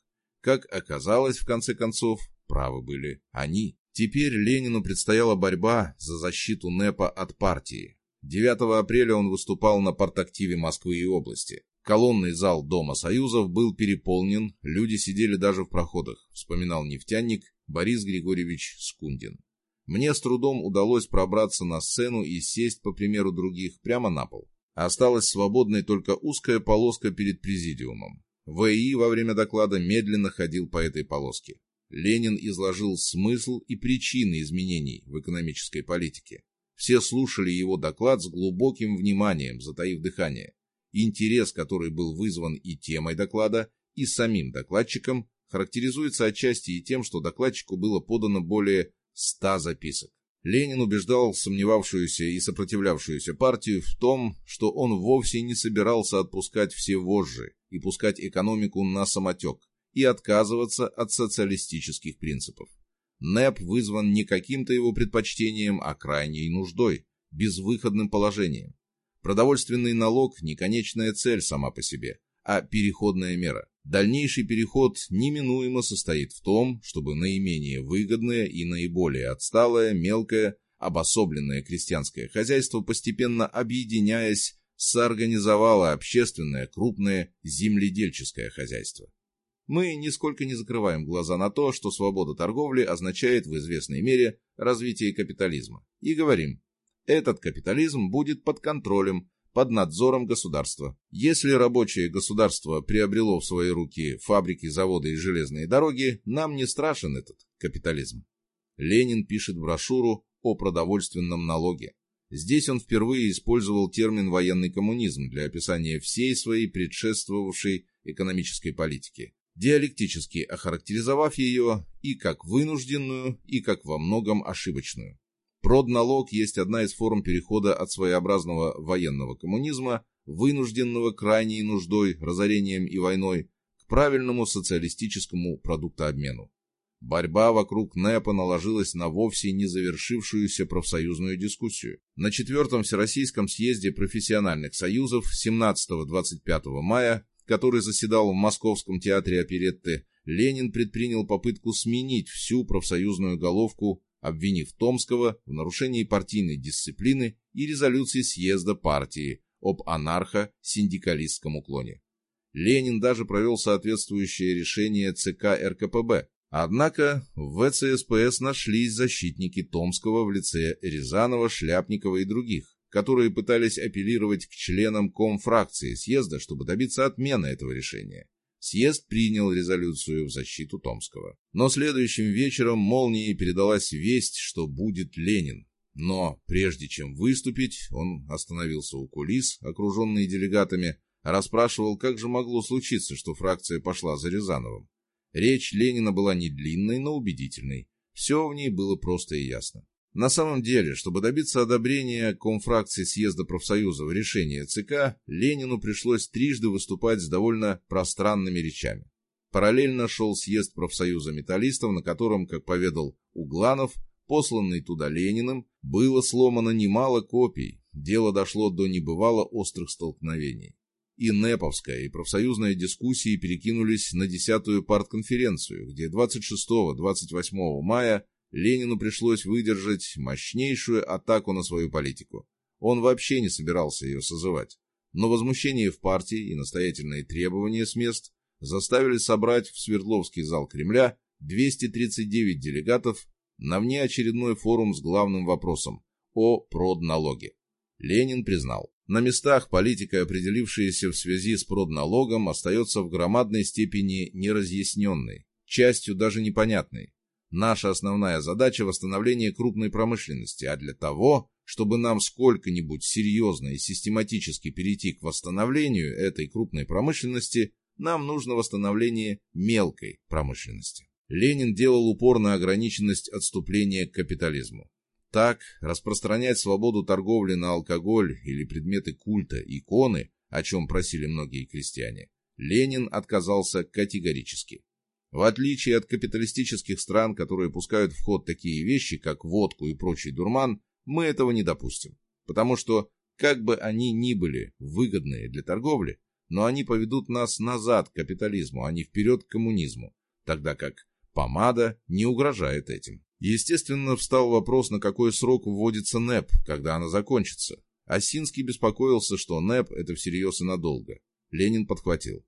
Как оказалось, в конце концов, правы были они. Теперь Ленину предстояла борьба за защиту НЭПа от партии. 9 апреля он выступал на партактиве Москвы и области. Колонный зал Дома Союзов был переполнен, люди сидели даже в проходах, вспоминал нефтяник Борис Григорьевич Скундин. Мне с трудом удалось пробраться на сцену и сесть, по примеру других, прямо на пол. Осталась свободной только узкая полоска перед президиумом. ВИ во время доклада медленно ходил по этой полоске. Ленин изложил смысл и причины изменений в экономической политике. Все слушали его доклад с глубоким вниманием, затаив дыхание. Интерес, который был вызван и темой доклада, и самим докладчиком, характеризуется отчасти и тем, что докладчику было подано более ста записок. Ленин убеждал сомневавшуюся и сопротивлявшуюся партию в том, что он вовсе не собирался отпускать все вожжи и пускать экономику на самотек и отказываться от социалистических принципов. НЭП вызван не каким-то его предпочтением, а крайней нуждой, безвыходным положением. Продовольственный налог – не конечная цель сама по себе, а переходная мера. Дальнейший переход неминуемо состоит в том, чтобы наименее выгодное и наиболее отсталое, мелкое, обособленное крестьянское хозяйство, постепенно объединяясь, соорганизовало общественное крупное земледельческое хозяйство. Мы нисколько не закрываем глаза на то, что свобода торговли означает в известной мере развитие капитализма, и говорим, этот капитализм будет под контролем, под надзором государства. Если рабочее государство приобрело в свои руки фабрики, заводы и железные дороги, нам не страшен этот капитализм. Ленин пишет брошюру о продовольственном налоге. Здесь он впервые использовал термин «военный коммунизм» для описания всей своей предшествовавшей экономической политики, диалектически охарактеризовав ее и как вынужденную, и как во многом ошибочную. Продналог есть одна из форм перехода от своеобразного военного коммунизма, вынужденного крайней нуждой, разорением и войной, к правильному социалистическому продуктообмену. Борьба вокруг НЭПа наложилась на вовсе не завершившуюся профсоюзную дискуссию. На четвертом Всероссийском съезде профессиональных союзов 17-25 мая, который заседал в Московском театре оперетты, Ленин предпринял попытку сменить всю профсоюзную головку обвинив Томского в нарушении партийной дисциплины и резолюции съезда партии об анархо-синдикалистском уклоне. Ленин даже провел соответствующее решение ЦК РКПБ. Однако в ВЦСПС нашлись защитники Томского в лице Рязанова, Шляпникова и других, которые пытались апеллировать к членам комфракции съезда, чтобы добиться отмены этого решения. Съезд принял резолюцию в защиту Томского. Но следующим вечером молнией передалась весть, что будет Ленин. Но прежде чем выступить, он остановился у кулис, окруженный делегатами, расспрашивал, как же могло случиться, что фракция пошла за Рязановым. Речь Ленина была не длинной, но убедительной. Все в ней было просто и ясно. На самом деле, чтобы добиться одобрения комфракции съезда профсоюза в решении ЦК, Ленину пришлось трижды выступать с довольно пространными речами. Параллельно шел съезд профсоюза металлистов, на котором, как поведал Угланов, посланный туда Лениным, было сломано немало копий, дело дошло до небывало острых столкновений. И Неповская, и профсоюзная дискуссии перекинулись на 10-ю партконференцию, где 26-28 мая Ленину пришлось выдержать мощнейшую атаку на свою политику. Он вообще не собирался ее созывать. Но возмущение в партии и настоятельные требования с мест заставили собрать в Свердловский зал Кремля 239 делегатов на внеочередной форум с главным вопросом о продналоге. Ленин признал, На местах политика, определившаяся в связи с продналогом, остается в громадной степени неразъясненной, частью даже непонятной. Наша основная задача – восстановление крупной промышленности, а для того, чтобы нам сколько-нибудь серьезно и систематически перейти к восстановлению этой крупной промышленности, нам нужно восстановление мелкой промышленности. Ленин делал упор на ограниченность отступления к капитализму. Так, распространять свободу торговли на алкоголь или предметы культа, иконы, о чем просили многие крестьяне, Ленин отказался категорически. В отличие от капиталистических стран, которые пускают в ход такие вещи, как водку и прочий дурман, мы этого не допустим. Потому что, как бы они ни были выгодные для торговли, но они поведут нас назад к капитализму, а не вперед к коммунизму, тогда как помада не угрожает этим. Естественно, встал вопрос, на какой срок вводится НЭП, когда она закончится. Осинский беспокоился, что НЭП – это всерьез и надолго. Ленин подхватил.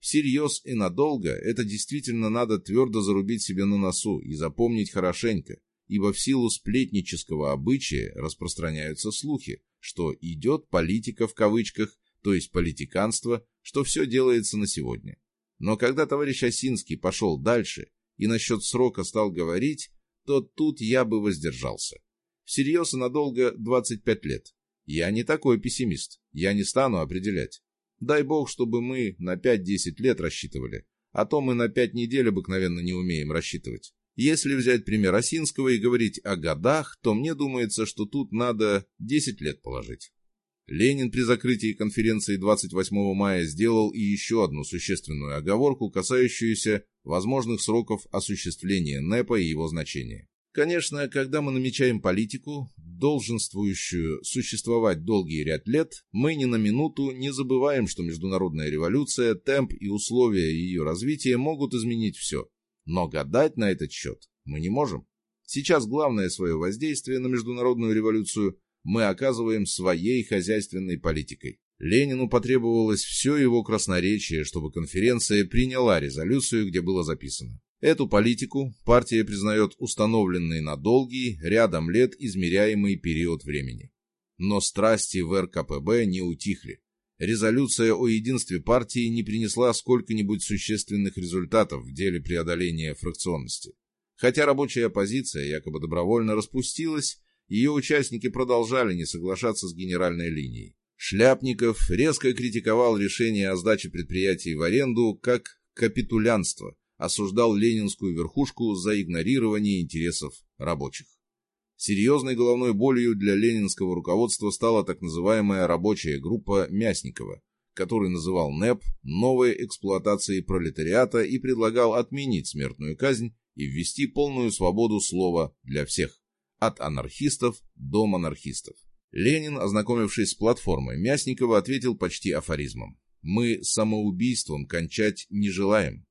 Всерьез и надолго – это действительно надо твердо зарубить себе на носу и запомнить хорошенько, ибо в силу сплетнического обычая распространяются слухи, что идет политика в кавычках, то есть политиканство, что все делается на сегодня. Но когда товарищ Осинский пошел дальше и насчет срока стал говорить, то тут я бы воздержался. Всерьез и надолго 25 лет. Я не такой пессимист, я не стану определять. Дай бог, чтобы мы на 5-10 лет рассчитывали, а то мы на 5 недель обыкновенно не умеем рассчитывать. Если взять пример Осинского и говорить о годах, то мне думается, что тут надо 10 лет положить. Ленин при закрытии конференции 28 мая сделал и еще одну существенную оговорку, касающуюся возможных сроков осуществления НЭПа и его значения. Конечно, когда мы намечаем политику, долженствующую существовать долгий ряд лет, мы ни на минуту не забываем, что международная революция, темп и условия ее развития могут изменить все. Но гадать на этот счет мы не можем. Сейчас главное свое воздействие на международную революцию мы оказываем своей хозяйственной политикой. Ленину потребовалось все его красноречие, чтобы конференция приняла резолюцию, где было записано. Эту политику партия признает установленной на долгий, рядом лет измеряемый период времени. Но страсти в РКПБ не утихли. Резолюция о единстве партии не принесла сколько-нибудь существенных результатов в деле преодоления фракционности. Хотя рабочая оппозиция якобы добровольно распустилась, ее участники продолжали не соглашаться с генеральной линией. Шляпников резко критиковал решение о сдаче предприятий в аренду как капитулянство, осуждал ленинскую верхушку за игнорирование интересов рабочих. Серьезной головной болью для ленинского руководства стала так называемая рабочая группа Мясникова, который называл НЭП новой эксплуатацией пролетариата и предлагал отменить смертную казнь и ввести полную свободу слова для всех, от анархистов до монархистов. Ленин, ознакомившись с платформой Мясникова, ответил почти афоризмом. «Мы самоубийством кончать не желаем».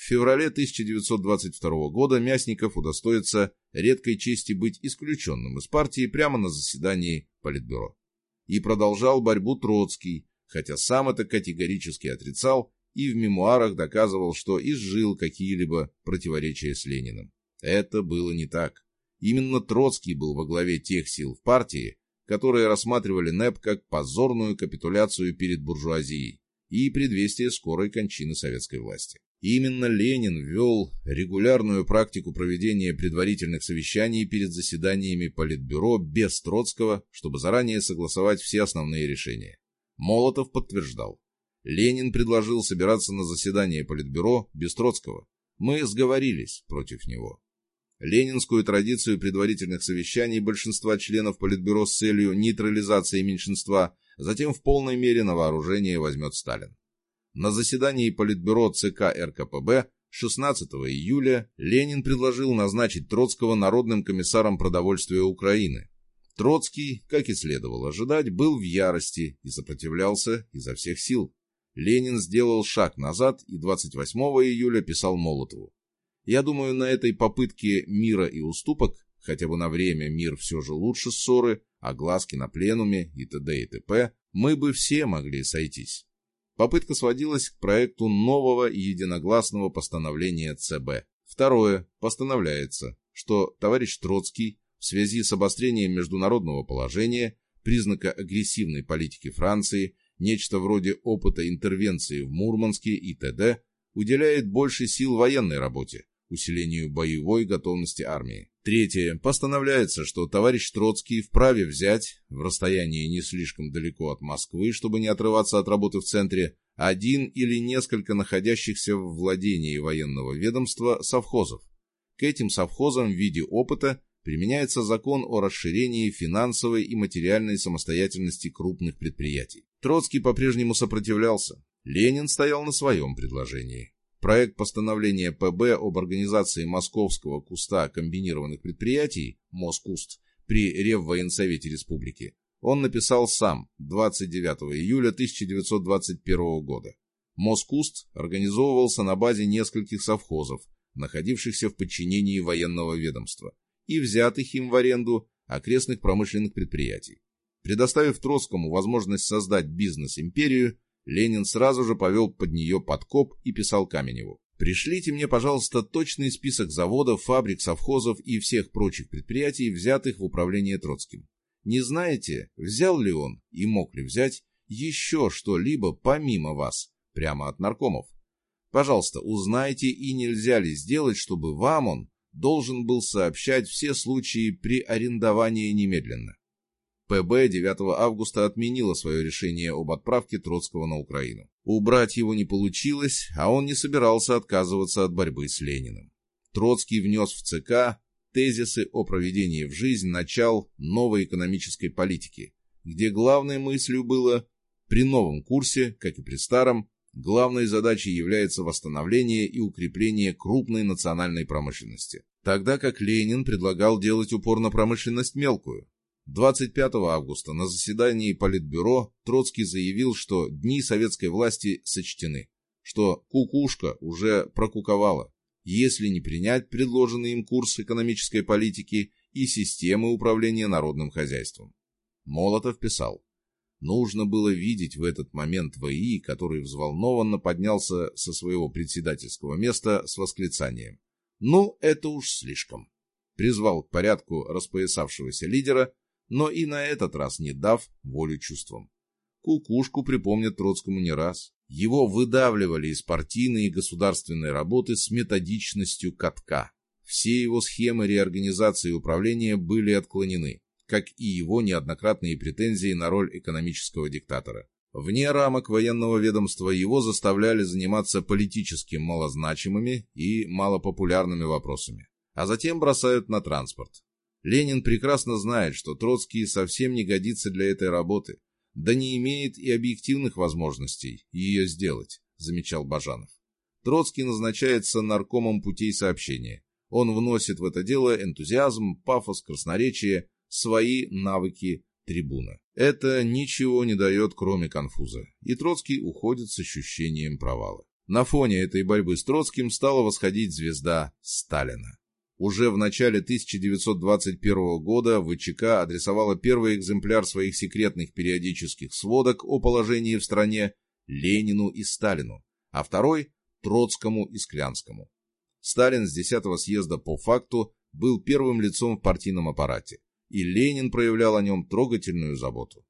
В феврале 1922 года Мясников удостоится редкой чести быть исключенным из партии прямо на заседании Политбюро. И продолжал борьбу Троцкий, хотя сам это категорически отрицал и в мемуарах доказывал, что изжил какие-либо противоречия с Лениным. Это было не так. Именно Троцкий был во главе тех сил в партии, которые рассматривали НЭП как позорную капитуляцию перед буржуазией и предвестие скорой кончины советской власти. Именно Ленин ввел регулярную практику проведения предварительных совещаний перед заседаниями Политбюро без Троцкого, чтобы заранее согласовать все основные решения. Молотов подтверждал. Ленин предложил собираться на заседание Политбюро без Троцкого. Мы сговорились против него. Ленинскую традицию предварительных совещаний большинства членов Политбюро с целью нейтрализации меньшинства затем в полной мере на вооружение возьмет Сталин. На заседании Политбюро ЦК РКПБ 16 июля Ленин предложил назначить Троцкого народным комиссаром продовольствия Украины. Троцкий, как и следовало ожидать, был в ярости и сопротивлялся изо всех сил. Ленин сделал шаг назад и 28 июля писал Молотову. Я думаю, на этой попытке мира и уступок, хотя бы на время мир все же лучше ссоры, глазки на пленуме и т.д. и т.п., мы бы все могли сойтись. Попытка сводилась к проекту нового единогласного постановления ЦБ. Второе. Постановляется, что товарищ Троцкий в связи с обострением международного положения признака агрессивной политики Франции, нечто вроде опыта интервенции в Мурманске и т.д., уделяет больше сил военной работе, усилению боевой готовности армии. Третье. Постановляется, что товарищ Троцкий вправе взять, в расстоянии не слишком далеко от Москвы, чтобы не отрываться от работы в центре, один или несколько находящихся в владении военного ведомства совхозов. К этим совхозам в виде опыта применяется закон о расширении финансовой и материальной самостоятельности крупных предприятий. Троцкий по-прежнему сопротивлялся. Ленин стоял на своем предложении. Проект постановления ПБ об организации Московского куста комбинированных предприятий «Москуст» при Реввоенсовете Республики он написал сам 29 июля 1921 года. Москуст организовывался на базе нескольких совхозов, находившихся в подчинении военного ведомства, и взятых им в аренду окрестных промышленных предприятий. Предоставив Троцкому возможность создать бизнес-империю, Ленин сразу же повел под нее подкоп и писал Каменеву. «Пришлите мне, пожалуйста, точный список заводов, фабрик, совхозов и всех прочих предприятий, взятых в управление Троцким. Не знаете, взял ли он и мог ли взять еще что-либо помимо вас, прямо от наркомов? Пожалуйста, узнайте и нельзя ли сделать, чтобы вам он должен был сообщать все случаи при арендовании немедленно. ПБ 9 августа отменила свое решение об отправке Троцкого на Украину. Убрать его не получилось, а он не собирался отказываться от борьбы с Лениным. Троцкий внес в ЦК тезисы о проведении в жизнь начал новой экономической политики, где главной мыслью было при новом курсе, как и при старом, главной задачей является восстановление и укрепление крупной национальной промышленности. Тогда как Ленин предлагал делать упор на промышленность мелкую, 25 августа на заседании Политбюро Троцкий заявил, что дни советской власти сочтены, что кукушка уже прокуковала, если не принять предложенный им курс экономической политики и системы управления народным хозяйством. Молотов писал, нужно было видеть в этот момент ВИИ, который взволнованно поднялся со своего председательского места с восклицанием «Ну, это уж слишком!» призвал к порядку распоясавшегося лидера но и на этот раз не дав волю чувствам. Кукушку припомнят Троцкому не раз. Его выдавливали из партийной и государственной работы с методичностью катка. Все его схемы реорганизации управления были отклонены, как и его неоднократные претензии на роль экономического диктатора. Вне рамок военного ведомства его заставляли заниматься политически малозначимыми и малопопулярными вопросами, а затем бросают на транспорт. Ленин прекрасно знает, что Троцкий совсем не годится для этой работы, да не имеет и объективных возможностей ее сделать, замечал Бажанов. Троцкий назначается наркомом путей сообщения. Он вносит в это дело энтузиазм, пафос, красноречие, свои навыки трибуна. Это ничего не дает, кроме конфуза, и Троцкий уходит с ощущением провала. На фоне этой борьбы с Троцким стала восходить звезда Сталина. Уже в начале 1921 года ВЧК адресовала первый экземпляр своих секретных периодических сводок о положении в стране Ленину и Сталину, а второй – Троцкому и Склянскому. Сталин с 10-го съезда по факту был первым лицом в партийном аппарате, и Ленин проявлял о нем трогательную заботу.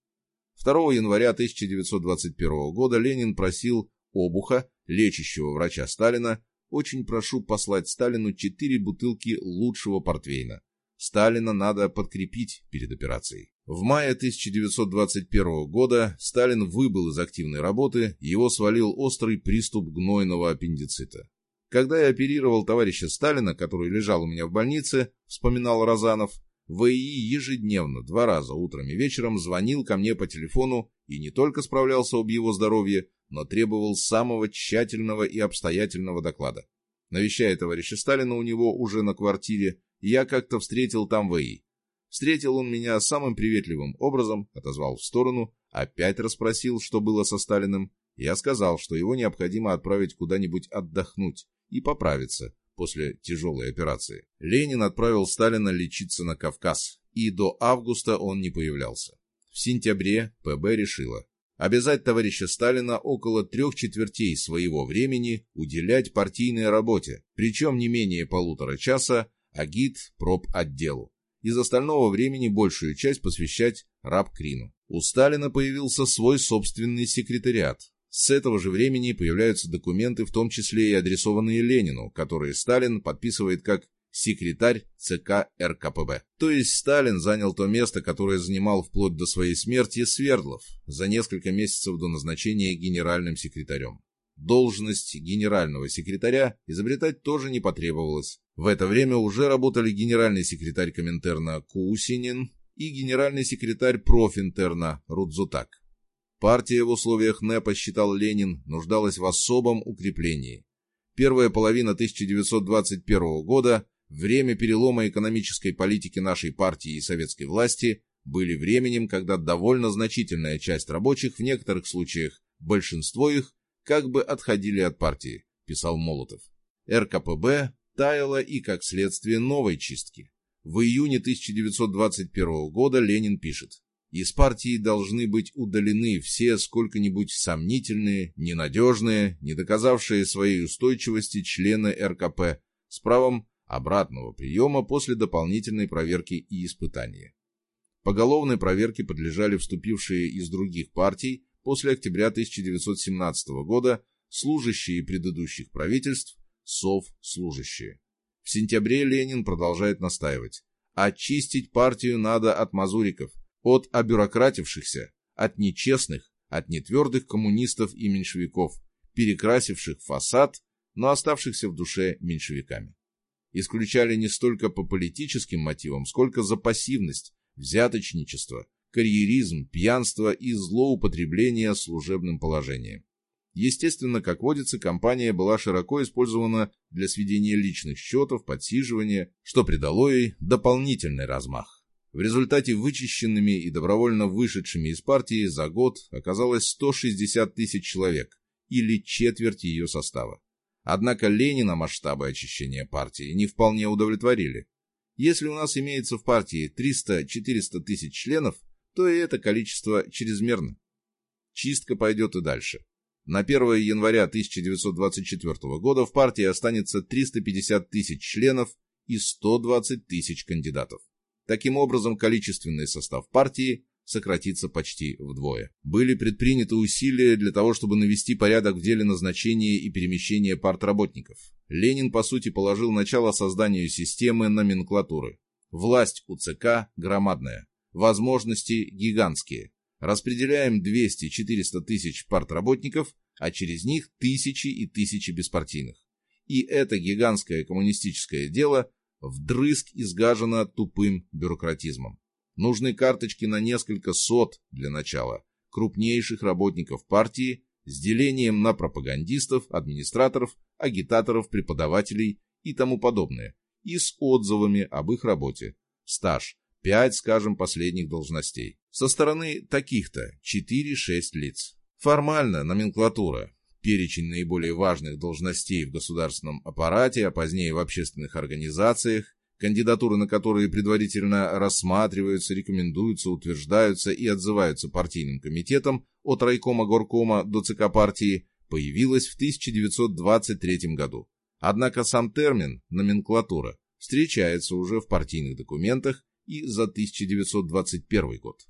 2 января 1921 года Ленин просил Обуха, лечащего врача Сталина, очень прошу послать Сталину четыре бутылки лучшего портвейна. Сталина надо подкрепить перед операцией. В мае 1921 года Сталин выбыл из активной работы, его свалил острый приступ гнойного аппендицита. Когда я оперировал товарища Сталина, который лежал у меня в больнице, вспоминал Розанов, ВИИ ежедневно, два раза утром и вечером звонил ко мне по телефону и не только справлялся об его здоровье, но требовал самого тщательного и обстоятельного доклада. Навещая товарища Сталина у него уже на квартире, я как-то встретил там ВИ. Встретил он меня самым приветливым образом, отозвал в сторону, опять расспросил, что было со Сталиным. Я сказал, что его необходимо отправить куда-нибудь отдохнуть и поправиться после тяжелой операции. Ленин отправил Сталина лечиться на Кавказ, и до августа он не появлялся. В сентябре ПБ решила, обязать товарища Сталина около трех четвертей своего времени уделять партийной работе, причем не менее полутора часа агит проб отделу, из остального времени большую часть посвящать раб-крину. У Сталина появился свой собственный секретариат. С этого же времени появляются документы, в том числе и адресованные Ленину, которые Сталин подписывает как секретарь ЦК РКПБ. То есть Сталин занял то место, которое занимал вплоть до своей смерти Свердлов за несколько месяцев до назначения генеральным секретарем. Должность генерального секретаря изобретать тоже не потребовалось. В это время уже работали генеральный секретарь Коминтерна Кусинин и генеральный секретарь профинтерна Рудзутак. Партия в условиях НЭПа, считал Ленин, нуждалась в особом укреплении. Первая половина 1921 года, время перелома экономической политики нашей партии и советской власти, были временем, когда довольно значительная часть рабочих, в некоторых случаях большинство их, как бы отходили от партии, писал Молотов. РКПБ таяло и, как следствие, новой чистки. В июне 1921 года Ленин пишет из партии должны быть удалены все сколько-нибудь сомнительные, ненадежные, не доказавшие своей устойчивости члены РКП с правом обратного приема после дополнительной проверки и испытания. Поголовной проверке подлежали вступившие из других партий после октября 1917 года служащие предыдущих правительств, СОВ-служащие. В сентябре Ленин продолжает настаивать. Очистить партию надо от мазуриков, от обюрократившихся, от нечестных, от нетвердых коммунистов и меньшевиков, перекрасивших фасад, но оставшихся в душе меньшевиками. Исключали не столько по политическим мотивам, сколько за пассивность, взяточничество, карьеризм, пьянство и злоупотребление служебным положением. Естественно, как водится, компания была широко использована для сведения личных счетов, подсиживания, что придало ей дополнительный размах. В результате вычищенными и добровольно вышедшими из партии за год оказалось 160 тысяч человек, или четверть ее состава. Однако Ленина масштабы очищения партии не вполне удовлетворили. Если у нас имеется в партии 300-400 тысяч членов, то и это количество чрезмерно. Чистка пойдет и дальше. На 1 января 1924 года в партии останется 350 тысяч членов и 120 тысяч кандидатов. Таким образом, количественный состав партии сократится почти вдвое. Были предприняты усилия для того, чтобы навести порядок в деле назначения и перемещения партработников. Ленин, по сути, положил начало созданию системы номенклатуры. Власть у ЦК громадная, возможности гигантские. Распределяем 200-400 тысяч партработников, а через них тысячи и тысячи беспартийных. И это гигантское коммунистическое дело вдрызг изгажена тупым бюрократизмом. Нужны карточки на несколько сот для начала, крупнейших работников партии, с делением на пропагандистов, администраторов, агитаторов, преподавателей и тому подобное, и с отзывами об их работе. Стаж – 5, скажем, последних должностей. Со стороны таких-то 4-6 лиц. Формально номенклатура, перечень наиболее важных должностей в государственном аппарате, а позднее в общественных организациях, кандидатуры на которые предварительно рассматриваются, рекомендуются, утверждаются и отзываются партийным комитетом от райкома горкома до ЦК партии, появилась в 1923 году. Однако сам термин «номенклатура» встречается уже в партийных документах и за 1921 год.